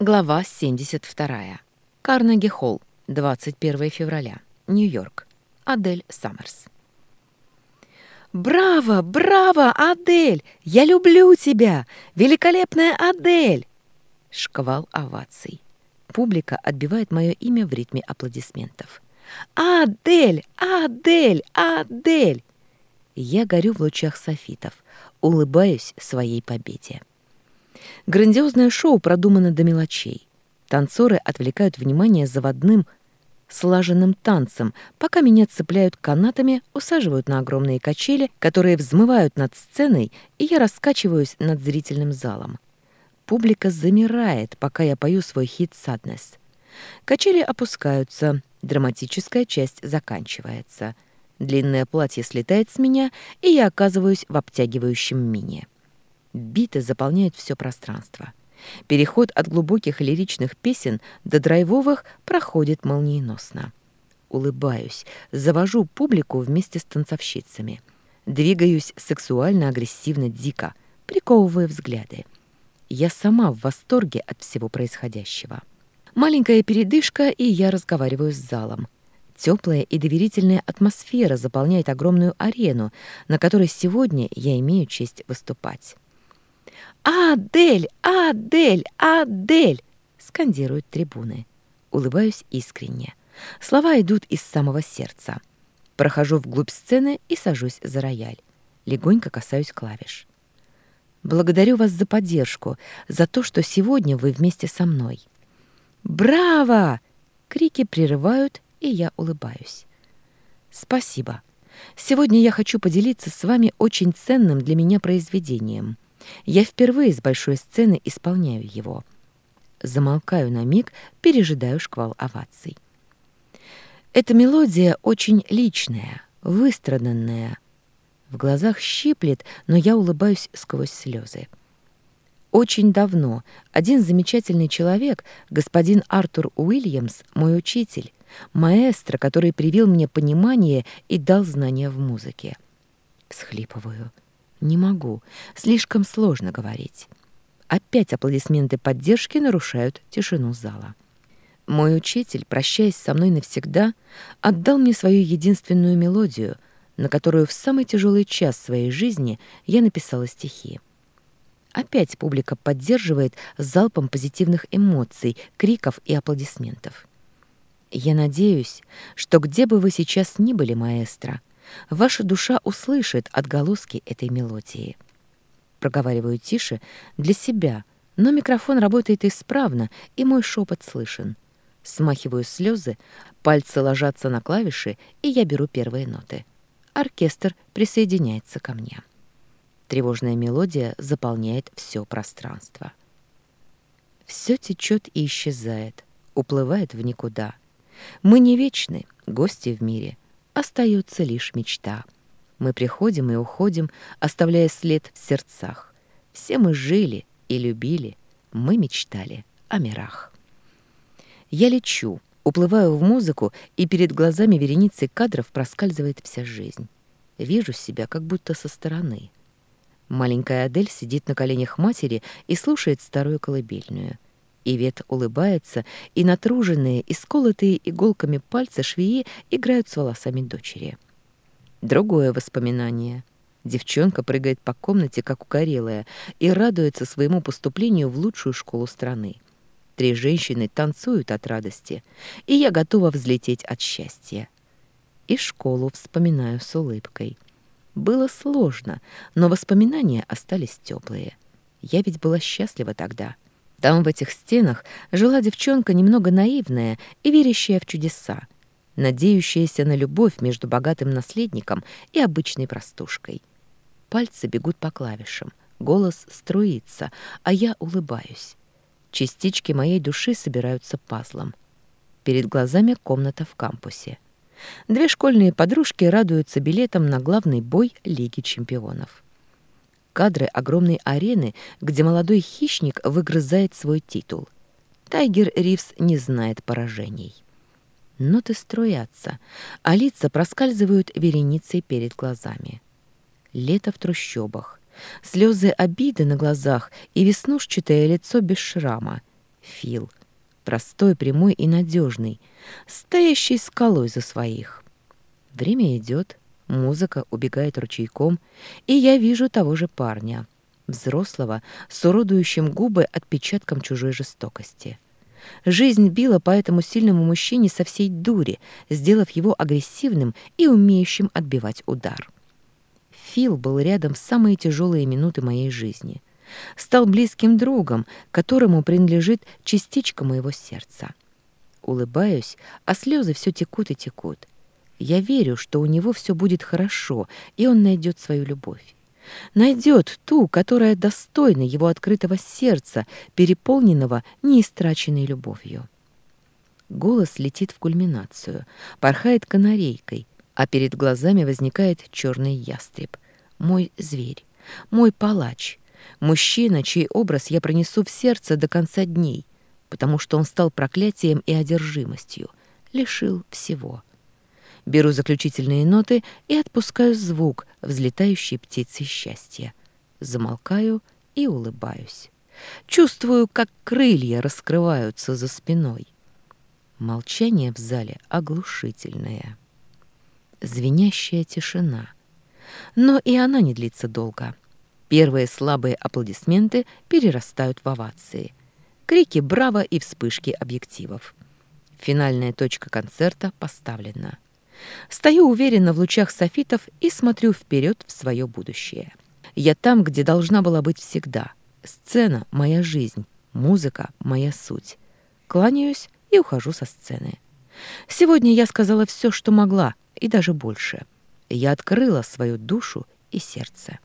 Глава 72. Карнеги-холл, 21 февраля. Нью-Йорк. Адель Саммерс. «Браво! Браво, Адель! Я люблю тебя! Великолепная Адель!» Шквал оваций. Публика отбивает мое имя в ритме аплодисментов. «Адель! Адель! Адель!» Я горю в лучах софитов, улыбаюсь своей победе. Грандиозное шоу продумано до мелочей. Танцоры отвлекают внимание заводным, слаженным танцем, пока меня цепляют канатами, усаживают на огромные качели, которые взмывают над сценой, и я раскачиваюсь над зрительным залом. Публика замирает, пока я пою свой хит «Sadness». Качели опускаются, драматическая часть заканчивается. Длинное платье слетает с меня, и я оказываюсь в обтягивающем мини. Биты заполняют все пространство. Переход от глубоких лиричных песен до драйвовых проходит молниеносно. Улыбаюсь, завожу публику вместе с танцовщицами. Двигаюсь сексуально-агрессивно дико, приковывая взгляды. Я сама в восторге от всего происходящего. Маленькая передышка, и я разговариваю с залом. Теплая и доверительная атмосфера заполняет огромную арену, на которой сегодня я имею честь выступать. «Адель! Адель! Адель!» — скандируют трибуны. Улыбаюсь искренне. Слова идут из самого сердца. Прохожу вглубь сцены и сажусь за рояль. Легонько касаюсь клавиш. Благодарю вас за поддержку, за то, что сегодня вы вместе со мной. «Браво!» — крики прерывают, и я улыбаюсь. «Спасибо. Сегодня я хочу поделиться с вами очень ценным для меня произведением — я впервые с большой сцены исполняю его. Замолкаю на миг, пережидаю шквал оваций. Эта мелодия очень личная, выстраданная. В глазах щиплет, но я улыбаюсь сквозь слезы. Очень давно один замечательный человек, господин Артур Уильямс, мой учитель, маэстро, который привил мне понимание и дал знания в музыке. Всхлипываю. Не могу. Слишком сложно говорить. Опять аплодисменты поддержки нарушают тишину зала. Мой учитель, прощаясь со мной навсегда, отдал мне свою единственную мелодию, на которую в самый тяжелый час своей жизни я написала стихи. Опять публика поддерживает залпом позитивных эмоций, криков и аплодисментов. Я надеюсь, что где бы вы сейчас ни были, маэстро, Ваша душа услышит отголоски этой мелодии. Проговариваю тише для себя, но микрофон работает исправно, и мой шепот слышен. Смахиваю слезы, пальцы ложатся на клавиши, и я беру первые ноты. Оркестр присоединяется ко мне. Тревожная мелодия заполняет все пространство. Все течет и исчезает, уплывает в никуда. Мы не вечны, гости в мире — остается лишь мечта. Мы приходим и уходим, оставляя след в сердцах. Все мы жили и любили, мы мечтали о мирах. Я лечу, уплываю в музыку, и перед глазами вереницы кадров проскальзывает вся жизнь. Вижу себя как будто со стороны. Маленькая Адель сидит на коленях матери и слушает старую колыбельную — Ивет улыбается, и натруженные, и сколотые иголками пальцы швеи играют с волосами дочери. Другое воспоминание. Девчонка прыгает по комнате, как угорелая, и радуется своему поступлению в лучшую школу страны. Три женщины танцуют от радости, и я готова взлететь от счастья. И школу вспоминаю с улыбкой. Было сложно, но воспоминания остались теплые. Я ведь была счастлива тогда — там, в этих стенах, жила девчонка немного наивная и верящая в чудеса, надеющаяся на любовь между богатым наследником и обычной простушкой. Пальцы бегут по клавишам, голос струится, а я улыбаюсь. Частички моей души собираются пазлом. Перед глазами комната в кампусе. Две школьные подружки радуются билетам на главный бой Лиги чемпионов кадры огромной арены, где молодой хищник выгрызает свой титул. Тайгер Ривз не знает поражений. Ноты струятся, а лица проскальзывают вереницей перед глазами. Лето в трущобах, слезы обиды на глазах и веснушчатое лицо без шрама. Фил. Простой, прямой и надежный, стоящий скалой за своих. Время идет, музыка убегает ручейком, и я вижу того же парня, взрослого, с уродующим губы отпечатком чужой жестокости. Жизнь била по этому сильному мужчине со всей дури, сделав его агрессивным и умеющим отбивать удар. Фил был рядом в самые тяжелые минуты моей жизни. Стал близким другом, которому принадлежит частичка моего сердца. Улыбаюсь, а слезы все текут и текут. Я верю, что у него все будет хорошо, и он найдет свою любовь. Найдет ту, которая достойна его открытого сердца, переполненного неистраченной любовью. Голос летит в кульминацию, порхает канарейкой, а перед глазами возникает черный ястреб. Мой зверь, мой палач, мужчина, чей образ я пронесу в сердце до конца дней, потому что он стал проклятием и одержимостью, лишил всего. Беру заключительные ноты и отпускаю звук взлетающей птицы счастья. Замолкаю и улыбаюсь. Чувствую, как крылья раскрываются за спиной. Молчание в зале оглушительное звенящая тишина. Но и она не длится долго. Первые слабые аплодисменты перерастают в овации. Крики «Браво!» и вспышки объективов. Финальная точка концерта поставлена. Стою уверенно в лучах софитов и смотрю вперед в свое будущее. Я там, где должна была быть всегда. Сцена — моя жизнь, музыка — моя суть. Кланяюсь и ухожу со сцены. Сегодня я сказала все, что могла, и даже больше. Я открыла свою душу и сердце.